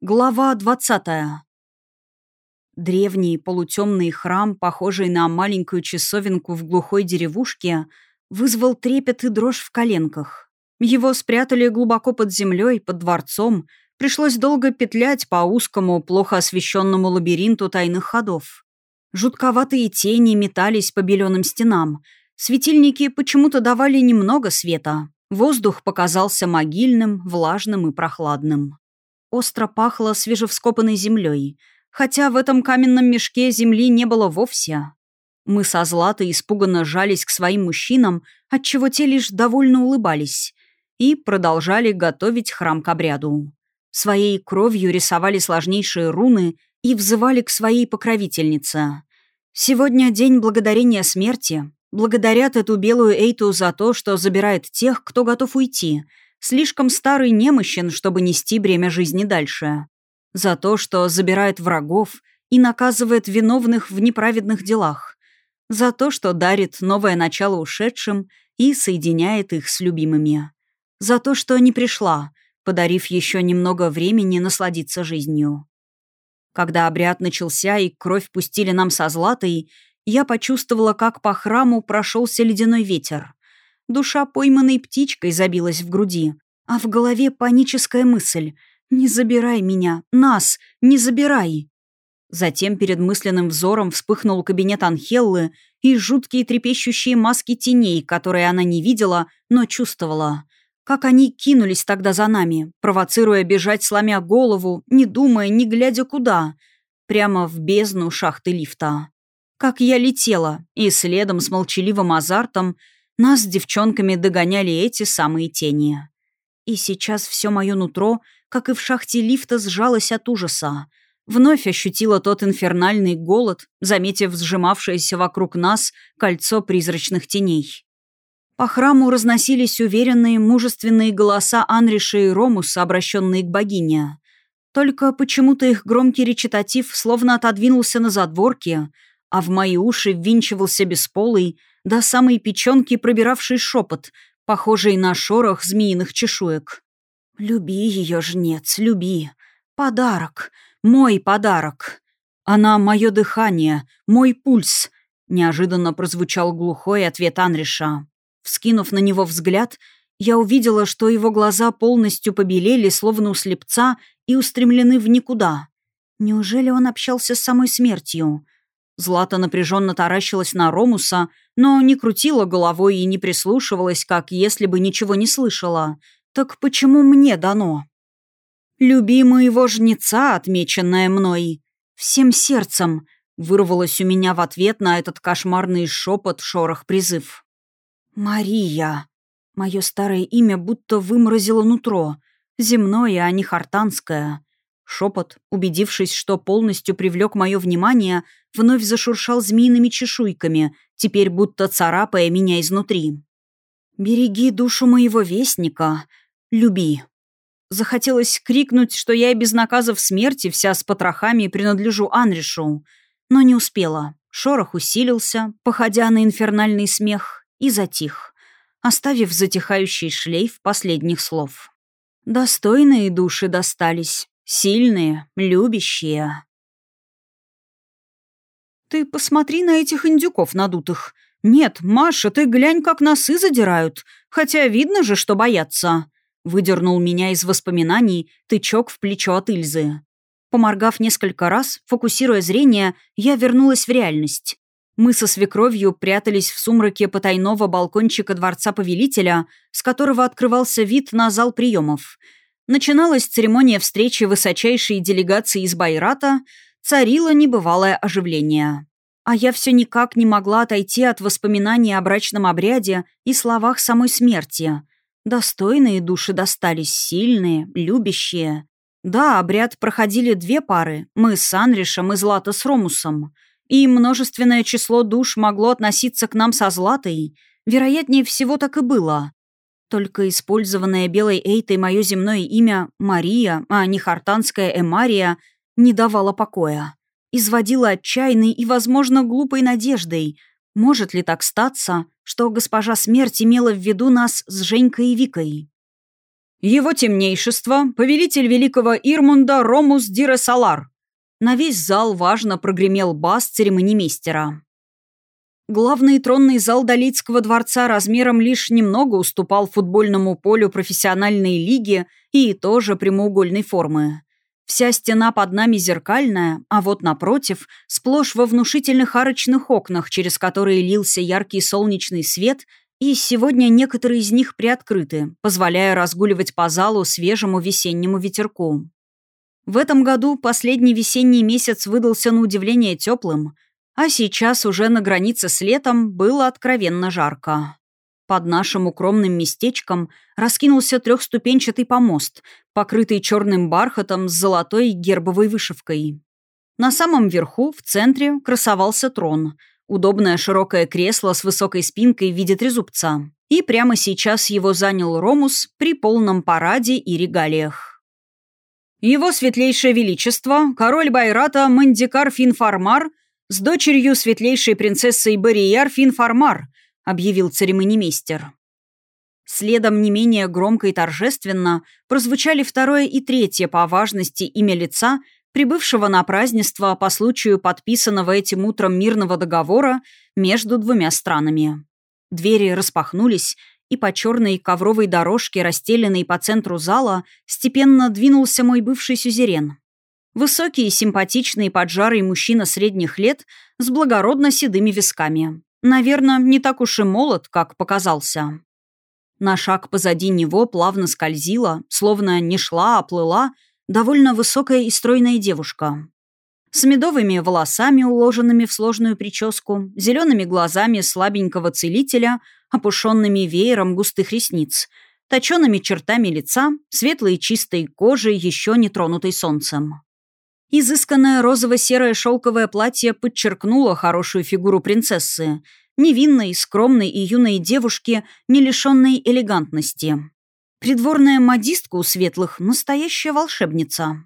Глава 20. Древний полутемный храм, похожий на маленькую часовенку в глухой деревушке, вызвал трепет и дрожь в коленках. Его спрятали глубоко под землей, под дворцом. Пришлось долго петлять по узкому, плохо освещенному лабиринту тайных ходов. Жутковатые тени метались по беленым стенам. Светильники почему-то давали немного света. Воздух показался могильным, влажным и прохладным. Остро пахло свежевскопанной землей, хотя в этом каменном мешке земли не было вовсе. Мы со Златой испуганно жались к своим мужчинам, отчего те лишь довольно улыбались, и продолжали готовить храм к обряду. Своей кровью рисовали сложнейшие руны и взывали к своей покровительнице. Сегодня день благодарения смерти. Благодарят эту белую Эйту за то, что забирает тех, кто готов уйти — слишком старый немощен, чтобы нести бремя жизни дальше. За то, что забирает врагов и наказывает виновных в неправедных делах. За то, что дарит новое начало ушедшим и соединяет их с любимыми. За то, что не пришла, подарив еще немного времени насладиться жизнью. Когда обряд начался и кровь пустили нам со златой, я почувствовала, как по храму прошелся ледяной ветер. Душа пойманной птичкой забилась в груди, а в голове паническая мысль «Не забирай меня! Нас! Не забирай!» Затем перед мысленным взором вспыхнул кабинет Анхеллы и жуткие трепещущие маски теней, которые она не видела, но чувствовала. Как они кинулись тогда за нами, провоцируя бежать, сломя голову, не думая, не глядя куда. Прямо в бездну шахты лифта. Как я летела, и следом с молчаливым азартом нас с девчонками догоняли эти самые тени. И сейчас все мое нутро, как и в шахте лифта, сжалось от ужаса. Вновь ощутила тот инфернальный голод, заметив сжимавшееся вокруг нас кольцо призрачных теней. По храму разносились уверенные, мужественные голоса Анриша и Ромуса, обращенные к богине. Только почему-то их громкий речитатив словно отодвинулся на задворки, а в мои уши ввинчивался бесполый, до самой печенки пробиравший шепот, похожий на шорох змеиных чешуек. «Люби ее, жнец, люби. Подарок. Мой подарок. Она — мое дыхание, мой пульс», — неожиданно прозвучал глухой ответ Анриша. Вскинув на него взгляд, я увидела, что его глаза полностью побелели, словно у слепца, и устремлены в никуда. Неужели он общался с самой смертью? Злата напряженно таращилась на Ромуса, но не крутила головой и не прислушивалась, как если бы ничего не слышала. Так почему мне дано? «Любимого жнеца, отмеченная мной. Всем сердцем», — вырвалось у меня в ответ на этот кошмарный шепот, шорох, призыв. «Мария». Мое старое имя будто выморозило нутро. Земное, а не хартанское. Шепот, убедившись, что полностью привлек мое внимание, вновь зашуршал змеиными чешуйками, теперь будто царапая меня изнутри. «Береги душу моего вестника. Люби». Захотелось крикнуть, что я и без наказов смерти вся с потрохами принадлежу Анришу, но не успела. Шорох усилился, походя на инфернальный смех, и затих, оставив затихающий шлейф последних слов. Достойные души достались. Сильные, любящие. «Ты посмотри на этих индюков надутых. Нет, Маша, ты глянь, как носы задирают. Хотя видно же, что боятся». Выдернул меня из воспоминаний тычок в плечо от Ильзы. Поморгав несколько раз, фокусируя зрение, я вернулась в реальность. Мы со свекровью прятались в сумраке потайного балкончика дворца повелителя, с которого открывался вид на зал приемов — Начиналась церемония встречи высочайшей делегации из Байрата, царило небывалое оживление. А я все никак не могла отойти от воспоминаний о брачном обряде и словах самой смерти. Достойные души достались, сильные, любящие. Да, обряд проходили две пары, мы с Анришем и Злата с Ромусом. И множественное число душ могло относиться к нам со Златой. Вероятнее всего так и было. Только использованное белой Эйтой мое земное имя Мария, а не хартанская Эмария, не давало покоя. Изводила отчаянной и, возможно, глупой надеждой. Может ли так статься, что госпожа смерть имела в виду нас с Женькой и Викой? Его темнейшество, повелитель великого Ирмунда Ромус Дире Салар. На весь зал важно прогремел бас церемонимейстера. Главный тронный зал Долицкого дворца размером лишь немного уступал футбольному полю профессиональной лиги и тоже прямоугольной формы. Вся стена под нами зеркальная, а вот напротив, сплошь во внушительных арочных окнах, через которые лился яркий солнечный свет, и сегодня некоторые из них приоткрыты, позволяя разгуливать по залу свежему весеннему ветерку. В этом году последний весенний месяц выдался на удивление теплым, а сейчас уже на границе с летом было откровенно жарко. Под нашим укромным местечком раскинулся трехступенчатый помост, покрытый черным бархатом с золотой гербовой вышивкой. На самом верху, в центре, красовался трон, удобное широкое кресло с высокой спинкой в виде трезубца. И прямо сейчас его занял Ромус при полном параде и регалиях. Его светлейшее величество, король Байрата Мандикар Финфармар с дочерью светлейшей принцессой Барияр Финфармар, объявил церемонимейстер. Следом не менее громко и торжественно прозвучали второе и третье по важности имя лица – прибывшего на празднество по случаю подписанного этим утром мирного договора между двумя странами. Двери распахнулись, и по черной ковровой дорожке, расстеленной по центру зала, степенно двинулся мой бывший сюзерен. Высокий симпатичный поджарый мужчина средних лет с благородно седыми висками. Наверное, не так уж и молод, как показался. На шаг позади него плавно скользила, словно не шла, а плыла — довольно высокая и стройная девушка. С медовыми волосами, уложенными в сложную прическу, зелеными глазами слабенького целителя, опушенными веером густых ресниц, точеными чертами лица, светлой чистой кожей, еще не тронутой солнцем. Изысканное розово-серое шелковое платье подчеркнуло хорошую фигуру принцессы, невинной, скромной и юной девушки, не лишенной элегантности. Придворная модистка у светлых – настоящая волшебница.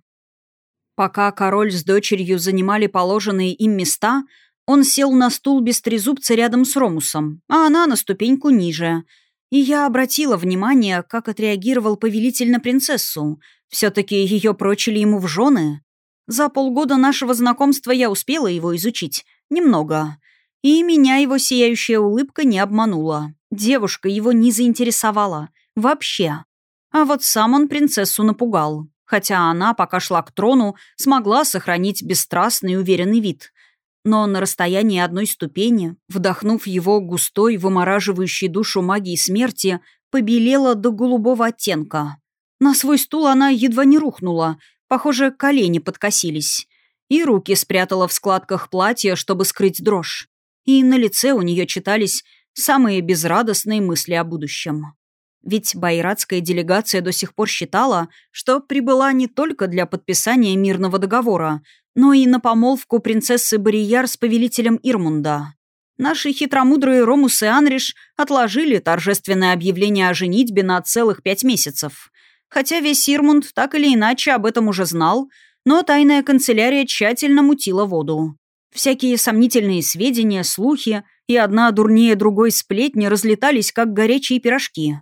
Пока король с дочерью занимали положенные им места, он сел на стул без трезубца рядом с Ромусом, а она на ступеньку ниже. И я обратила внимание, как отреагировал повелитель на принцессу. Все-таки ее прочили ему в жены. За полгода нашего знакомства я успела его изучить. Немного. И меня его сияющая улыбка не обманула. Девушка его не заинтересовала – Вообще. А вот сам он принцессу напугал. Хотя она, пока шла к трону, смогла сохранить бесстрастный и уверенный вид. Но на расстоянии одной ступени, вдохнув его густой, вымораживающий душу магии смерти, побелела до голубого оттенка. На свой стул она едва не рухнула, похоже, колени подкосились. И руки спрятала в складках платья, чтобы скрыть дрожь. И на лице у нее читались самые безрадостные мысли о будущем. Ведь байратская делегация до сих пор считала, что прибыла не только для подписания мирного договора, но и на помолвку принцессы Барияр с повелителем Ирмунда. Наши хитромудрые Ромус и Анриш отложили торжественное объявление о женитьбе на целых пять месяцев. Хотя весь Ирмунд так или иначе об этом уже знал, но тайная канцелярия тщательно мутила воду. Всякие сомнительные сведения, слухи и одна дурнее другой сплетни разлетались, как горячие пирожки.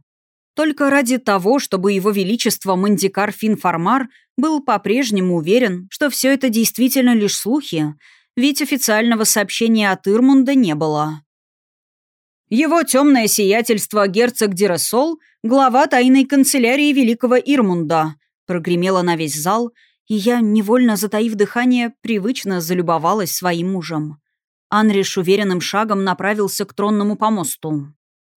Только ради того, чтобы его величество Мандикар Финфармар был по-прежнему уверен, что все это действительно лишь слухи, ведь официального сообщения от Ирмунда не было. Его темное сиятельство герцог Дирасол, глава тайной канцелярии великого Ирмунда, прогремело на весь зал, и я, невольно затаив дыхание, привычно залюбовалась своим мужем. Анриш уверенным шагом направился к тронному помосту.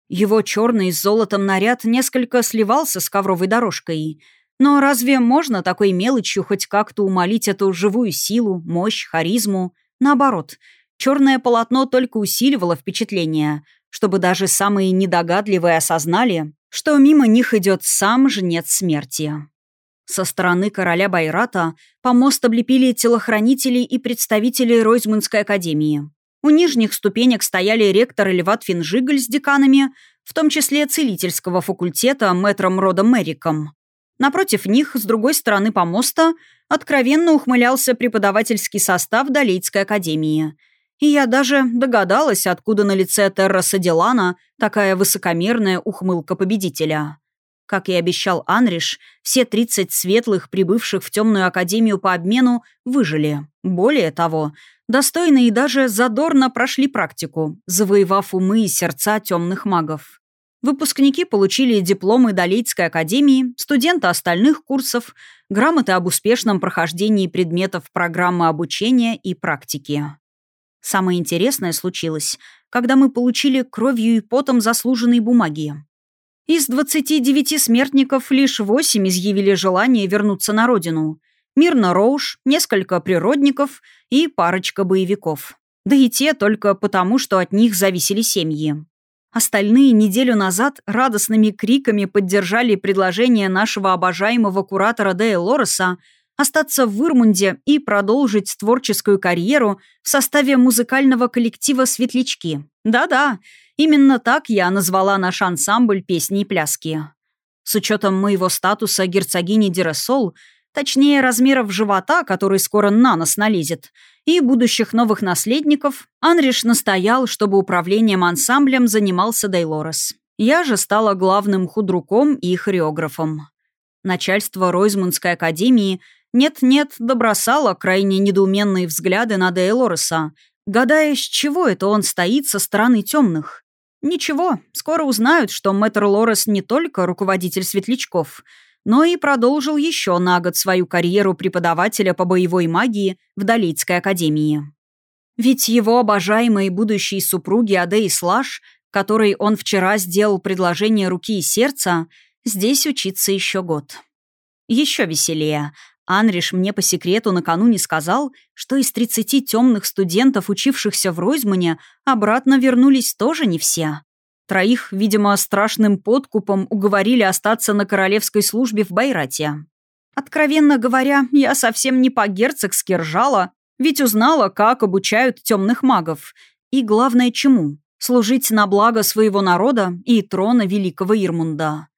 Его черный с золотом наряд несколько сливался с ковровой дорожкой. Но разве можно такой мелочью хоть как-то умолить эту живую силу, мощь, харизму? Наоборот, черное полотно только усиливало впечатление, чтобы даже самые недогадливые осознали, что мимо них идет сам жнец смерти. Со стороны короля Байрата помост облепили телохранители и представители Ройзманской академии. У нижних ступенек стояли ректор Леват Финжигль с деканами, в том числе целительского факультета мэтром Родом Мэриком. Напротив них, с другой стороны помоста, откровенно ухмылялся преподавательский состав Долейтской академии. И я даже догадалась, откуда на лице Терраса Делана такая высокомерная ухмылка победителя. Как и обещал Анриш, все 30 светлых, прибывших в темную академию по обмену, выжили. Более того, достойно и даже задорно прошли практику, завоевав умы и сердца темных магов. Выпускники получили дипломы Долейтской академии, студенты остальных курсов, грамоты об успешном прохождении предметов программы обучения и практики. Самое интересное случилось, когда мы получили кровью и потом заслуженные бумаги. Из 29 смертников лишь 8 изъявили желание вернуться на родину. Мирно Роуш, несколько природников и парочка боевиков. Да и те только потому, что от них зависели семьи. Остальные неделю назад радостными криками поддержали предложение нашего обожаемого куратора Дея Лореса остаться в Вырмунде и продолжить творческую карьеру в составе музыкального коллектива «Светлячки». Да-да, именно так я назвала наш ансамбль песни и пляски. С учетом моего статуса герцогини Диресол, точнее размеров живота, который скоро на нос налезет, и будущих новых наследников, Анриш настоял, чтобы управлением ансамблем занимался Дейлорес. Я же стала главным худруком и хореографом. Начальство Ройзмундской академии нет-нет добросало крайне недоуменные взгляды на Дейлореса, гадая, с чего это он стоит со стороны темных. Ничего, скоро узнают, что мэтр Лорес не только руководитель светлячков — но и продолжил еще на год свою карьеру преподавателя по боевой магии в Долитской академии. Ведь его обожаемой будущей супруги Адей Слаш, которой он вчера сделал предложение руки и сердца, здесь учиться еще год. Еще веселее. Анриш мне по секрету накануне сказал, что из 30 темных студентов, учившихся в Ройзмане, обратно вернулись тоже не все. Троих, видимо, страшным подкупом уговорили остаться на королевской службе в Байрате. Откровенно говоря, я совсем не по-герцогски ржала, ведь узнала, как обучают темных магов. И главное, чему? Служить на благо своего народа и трона великого Ирмунда.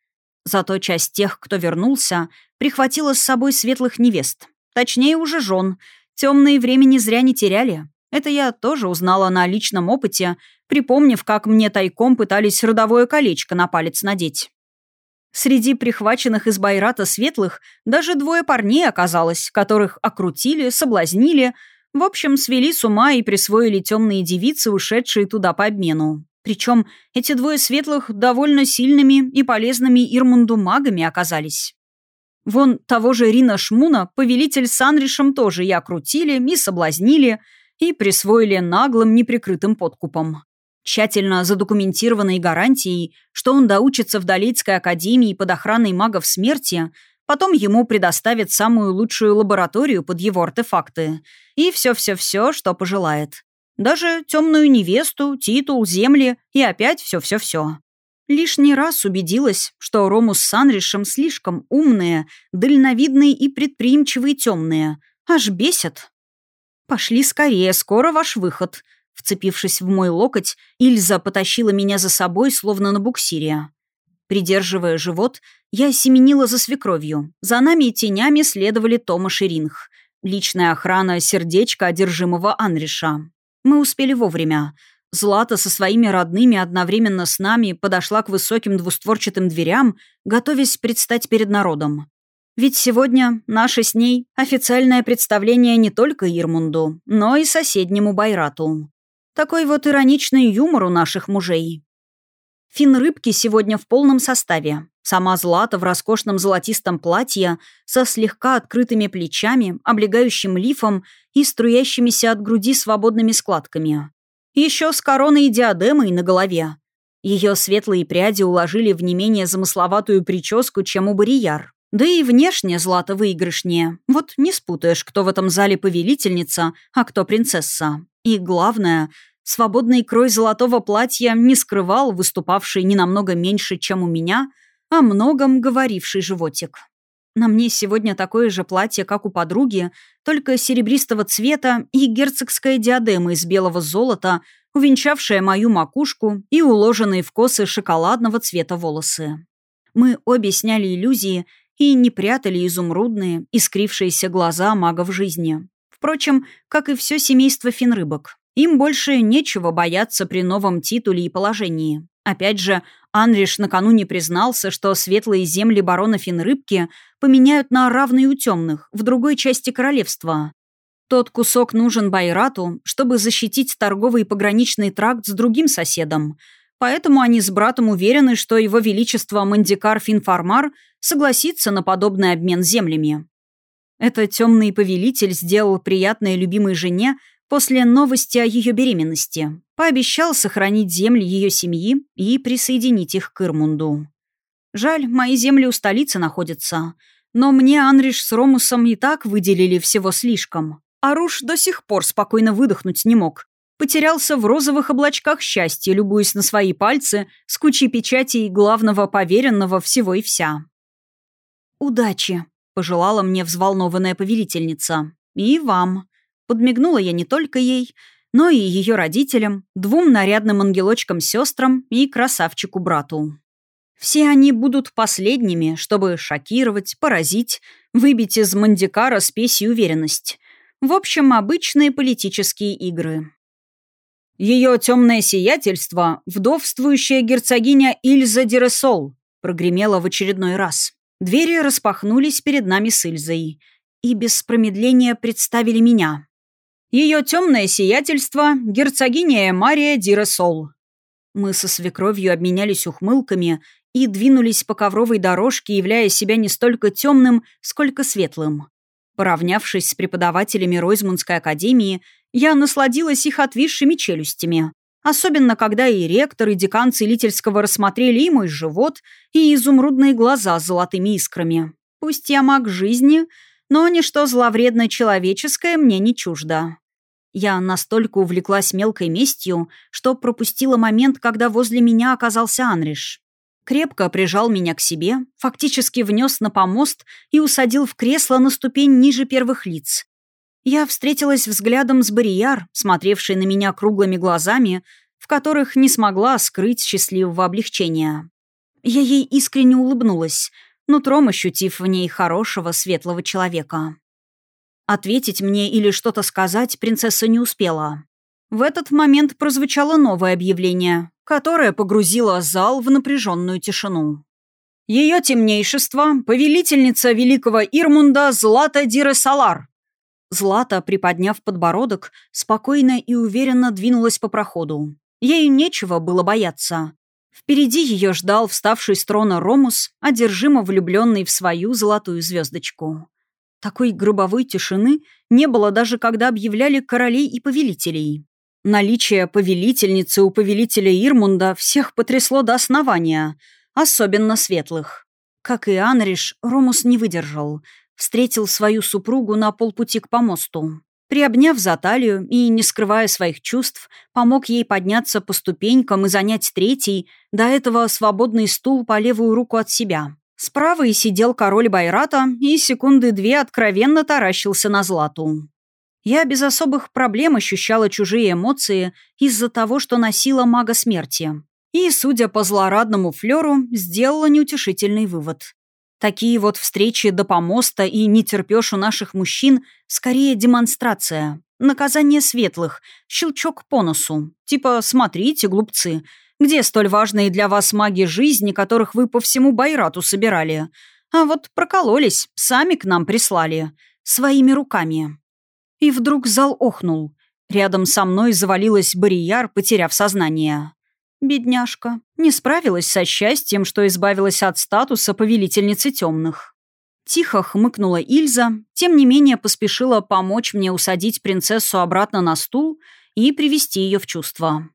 Зато часть тех, кто вернулся, прихватила с собой светлых невест. Точнее, уже жен. Темные времени зря не теряли. Это я тоже узнала на личном опыте, припомнив, как мне тайком пытались родовое колечко на палец надеть. Среди прихваченных из Байрата светлых даже двое парней оказалось, которых окрутили, соблазнили, в общем, свели с ума и присвоили темные девицы, ушедшие туда по обмену. Причем эти двое светлых довольно сильными и полезными Ирмунду магами оказались. Вон того же Рина Шмуна повелитель с Анришем тоже и окрутили, и соблазнили – и присвоили наглым неприкрытым подкупом. Тщательно задокументированной гарантией, что он доучится в Долитской академии под охраной магов смерти, потом ему предоставят самую лучшую лабораторию под его артефакты и все-все-все, что пожелает. Даже темную невесту, титул, земли и опять все-все-все. Лишний раз убедилась, что Ромус с Санришем слишком умные, дальновидные и предприимчивые темные. Аж бесят. «Пошли скорее, скоро ваш выход». Вцепившись в мой локоть, Ильза потащила меня за собой, словно на буксире. Придерживая живот, я семенила за свекровью. За нами и тенями следовали Тома Ширинг. Личная охрана сердечка одержимого Анриша. Мы успели вовремя. Злата со своими родными одновременно с нами подошла к высоким двустворчатым дверям, готовясь предстать перед народом. Ведь сегодня наше с ней официальное представление не только Ирмунду, но и соседнему Байрату. Такой вот ироничный юмор у наших мужей. Фин рыбки сегодня в полном составе. Сама Злата в роскошном золотистом платье со слегка открытыми плечами, облегающим лифом и струящимися от груди свободными складками. Еще с короной и диадемой на голове. Ее светлые пряди уложили в не менее замысловатую прическу, чем у Барияр. Да и внешне Злата выигрышнее. Вот не спутаешь, кто в этом зале повелительница, а кто принцесса. И главное, свободный крой золотого платья не скрывал выступавший не намного меньше, чем у меня, о многом говоривший животик. На мне сегодня такое же платье, как у подруги, только серебристого цвета и герцогская диадема из белого золота, увенчавшая мою макушку и уложенные в косы шоколадного цвета волосы. Мы обе сняли иллюзии и не прятали изумрудные, искрившиеся глаза магов жизни. Впрочем, как и все семейство финрыбок. Им больше нечего бояться при новом титуле и положении. Опять же, Анриш накануне признался, что светлые земли барона Финрыбки поменяют на равные у темных в другой части королевства. Тот кусок нужен Байрату, чтобы защитить торговый и пограничный тракт с другим соседом. Поэтому они с братом уверены, что его величество Мандикар Финфармар согласится на подобный обмен землями. Этот темный повелитель сделал приятное любимой жене после новости о ее беременности. Пообещал сохранить земли ее семьи и присоединить их к Ирмунду. Жаль, мои земли у столицы находятся. Но мне Анриш с Ромусом и так выделили всего слишком. Аруш до сих пор спокойно выдохнуть не мог. Потерялся в розовых облачках счастья, любуясь на свои пальцы с кучей печатей главного поверенного всего и вся. «Удачи», — пожелала мне взволнованная повелительница. «И вам». Подмигнула я не только ей, но и ее родителям, двум нарядным ангелочкам-сестрам и красавчику-брату. Все они будут последними, чтобы шокировать, поразить, выбить из Мандикара спесь и уверенность. В общем, обычные политические игры. Ее темное сиятельство, вдовствующая герцогиня Ильза Диресол, прогремела в очередной раз. Двери распахнулись перед нами с Ильзой и без промедления представили меня. Ее темное сиятельство — герцогиня Мария Диресол. Мы со свекровью обменялись ухмылками и двинулись по ковровой дорожке, являя себя не столько темным, сколько светлым. Поравнявшись с преподавателями Ройзмунской академии, я насладилась их отвисшими челюстями. Особенно, когда и ректор, и декан целительского рассмотрели и мой живот, и изумрудные глаза с золотыми искрами. Пусть я маг жизни, но ничто зловредное человеческое мне не чуждо. Я настолько увлеклась мелкой местью, что пропустила момент, когда возле меня оказался Анриш. Крепко прижал меня к себе, фактически внес на помост и усадил в кресло на ступень ниже первых лиц. Я встретилась взглядом с Барияр, смотревшей на меня круглыми глазами, в которых не смогла скрыть счастливого облегчения. Я ей искренне улыбнулась, нутром ощутив в ней хорошего, светлого человека. Ответить мне или что-то сказать принцесса не успела. В этот момент прозвучало новое объявление, которое погрузило зал в напряженную тишину. Ее темнейшество — повелительница великого Ирмунда Злата Дире Салар. Злата, приподняв подбородок, спокойно и уверенно двинулась по проходу. Ей нечего было бояться. Впереди ее ждал вставший с трона Ромус, одержимо влюбленный в свою золотую звездочку. Такой гробовой тишины не было даже когда объявляли королей и повелителей. Наличие повелительницы у повелителя Ирмунда всех потрясло до основания, особенно светлых. Как и Анриш, Ромус не выдержал. Встретил свою супругу на полпути к помосту. Приобняв за талию и, не скрывая своих чувств, помог ей подняться по ступенькам и занять третий, до этого свободный стул по левую руку от себя. Справа и сидел король Байрата и секунды две откровенно таращился на Злату. Я без особых проблем ощущала чужие эмоции из-за того, что носила мага смерти. И, судя по злорадному флеру, сделала неутешительный вывод. Такие вот встречи до помоста и не терпешь у наших мужчин скорее демонстрация. Наказание светлых, щелчок по носу. Типа «смотрите, глупцы», где столь важные для вас маги жизни, которых вы по всему Байрату собирали? А вот прокололись, сами к нам прислали. Своими руками. И вдруг зал охнул. Рядом со мной завалилась Барияр, потеряв сознание. Бедняжка. Не справилась со счастьем, что избавилась от статуса повелительницы темных. Тихо хмыкнула Ильза, тем не менее поспешила помочь мне усадить принцессу обратно на стул и привести ее в чувство.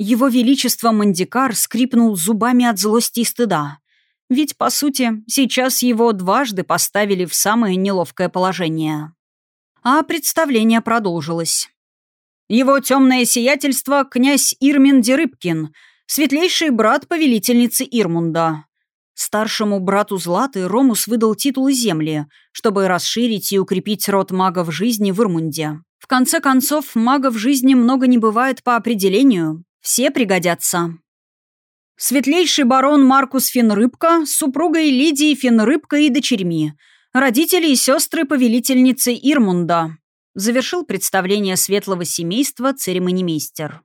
Его Величество Мандикар скрипнул зубами от злости и стыда. Ведь, по сути, сейчас его дважды поставили в самое неловкое положение. А представление продолжилось. Его темное сиятельство — князь Ирмин Дерыбкин, светлейший брат повелительницы Ирмунда. Старшему брату Златы Ромус выдал титулы земли, чтобы расширить и укрепить род магов жизни в Ирмунде. В конце концов, магов жизни много не бывает по определению, все пригодятся. Светлейший барон Маркус Финрыбка с супругой Лидией Финрыбка и дочерьми, родители и сестры повелительницы Ирмунда, завершил представление светлого семейства церемонимейстер.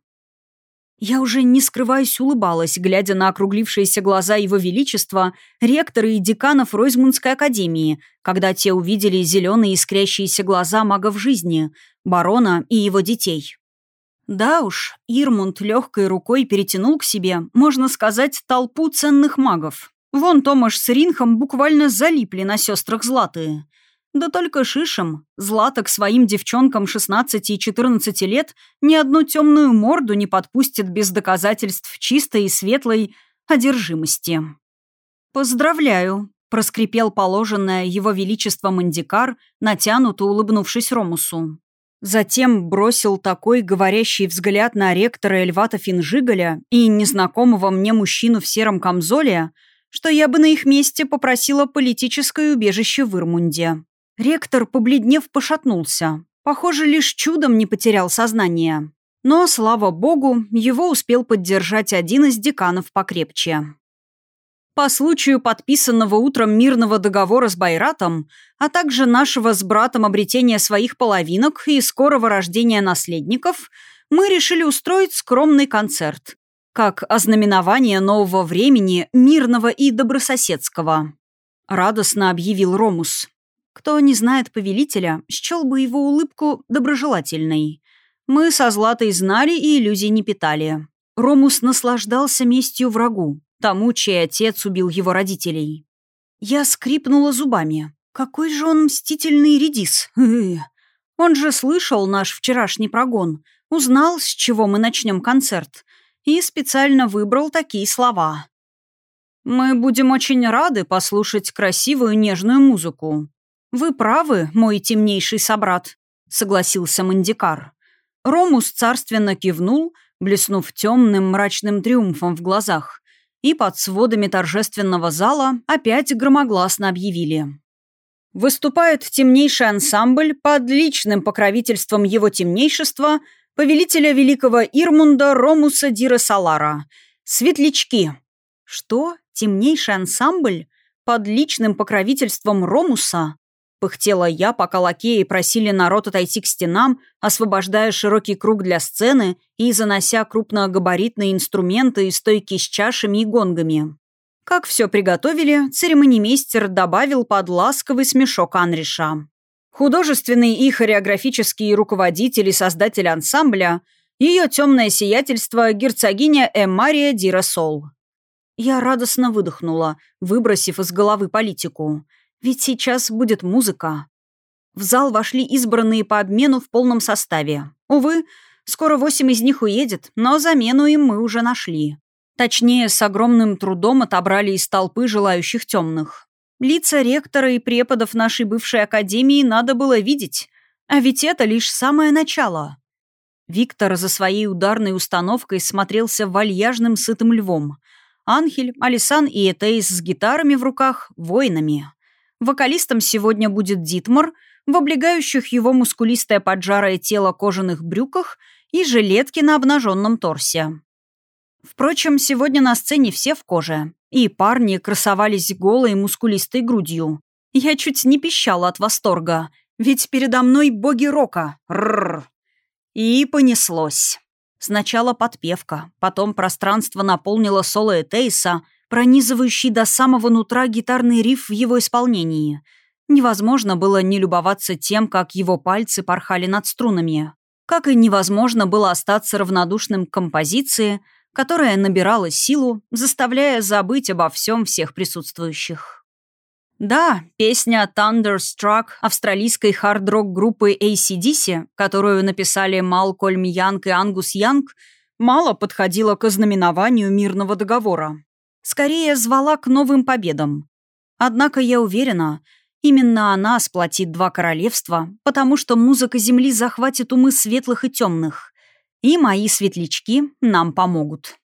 Я уже не скрываясь улыбалась, глядя на округлившиеся глаза его величества, ректора и деканов Ройзмундской академии, когда те увидели зеленые искрящиеся глаза магов жизни, барона и его детей. Да уж, Ирмунд легкой рукой перетянул к себе, можно сказать, толпу ценных магов. Вон Томаш с Ринхом буквально залипли на сестрах Златые. Да только шишем, Злата к своим девчонкам 16 и 14 лет ни одну темную морду не подпустит без доказательств чистой и светлой одержимости. «Поздравляю», — проскрипел положенное его величество Мандикар, натянуто улыбнувшись Ромусу. Затем бросил такой говорящий взгляд на ректора Эльвата Финжигаля и незнакомого мне мужчину в сером камзоле, что я бы на их месте попросила политическое убежище в Ирмунде. Ректор, побледнев, пошатнулся. Похоже, лишь чудом не потерял сознание. Но, слава богу, его успел поддержать один из деканов покрепче. По случаю подписанного утром мирного договора с Байратом, а также нашего с братом обретения своих половинок и скорого рождения наследников, мы решили устроить скромный концерт, как ознаменование нового времени, мирного и добрососедского. Радостно объявил Ромус. Кто не знает повелителя, счел бы его улыбку доброжелательной. Мы со Златой знали и иллюзий не питали. Ромус наслаждался местью врагу, тому, чей отец убил его родителей. Я скрипнула зубами. Какой же он мстительный редис. Он же слышал наш вчерашний прогон, узнал, с чего мы начнем концерт, и специально выбрал такие слова. «Мы будем очень рады послушать красивую нежную музыку», «Вы правы, мой темнейший собрат», — согласился Мандикар. Ромус царственно кивнул, блеснув темным мрачным триумфом в глазах, и под сводами торжественного зала опять громогласно объявили. Выступает темнейший ансамбль под личным покровительством его темнейшества, повелителя великого Ирмунда Ромуса Дира Салара. Светлячки. Что? Темнейший ансамбль? Под личным покровительством Ромуса? Пыхтела я, пока лакеи просили народ отойти к стенам, освобождая широкий круг для сцены и занося крупногабаритные инструменты и стойки с чашами и гонгами. Как все приготовили, церемонимейстер добавил под ласковый смешок Анриша. Художественный и хореографический руководитель и создатель ансамбля – ее темное сиятельство герцогиня Эммария Дирасол. Я радостно выдохнула, выбросив из головы политику – ведь сейчас будет музыка. В зал вошли избранные по обмену в полном составе. Увы, скоро восемь из них уедет, но замену им мы уже нашли. Точнее, с огромным трудом отобрали из толпы желающих темных. Лица ректора и преподов нашей бывшей академии надо было видеть. А ведь это лишь самое начало. Виктор за своей ударной установкой смотрелся вальяжным сытым львом. Анхель, Алисан и Этейс с гитарами в руках — воинами. Вокалистом сегодня будет Дитмар, в облегающих его мускулистое поджарое тело кожаных брюках и жилетке на обнаженном торсе. Впрочем, сегодня на сцене все в коже, и парни красовались голой мускулистой грудью. Я чуть не пищала от восторга, ведь передо мной боги рока. Рррр. И понеслось. Сначала подпевка, потом пространство наполнило соло Этейса, пронизывающий до самого нутра гитарный риф в его исполнении. Невозможно было не любоваться тем, как его пальцы порхали над струнами. Как и невозможно было остаться равнодушным к композиции, которая набирала силу, заставляя забыть обо всем всех присутствующих. Да, песня «Thunderstruck» австралийской хард-рок группы ACDC, которую написали Малкольм Янг и Ангус Янг, мало подходила к ознаменованию мирного договора скорее звала к новым победам. Однако я уверена, именно она сплотит два королевства, потому что музыка Земли захватит умы светлых и темных, и мои светлячки нам помогут.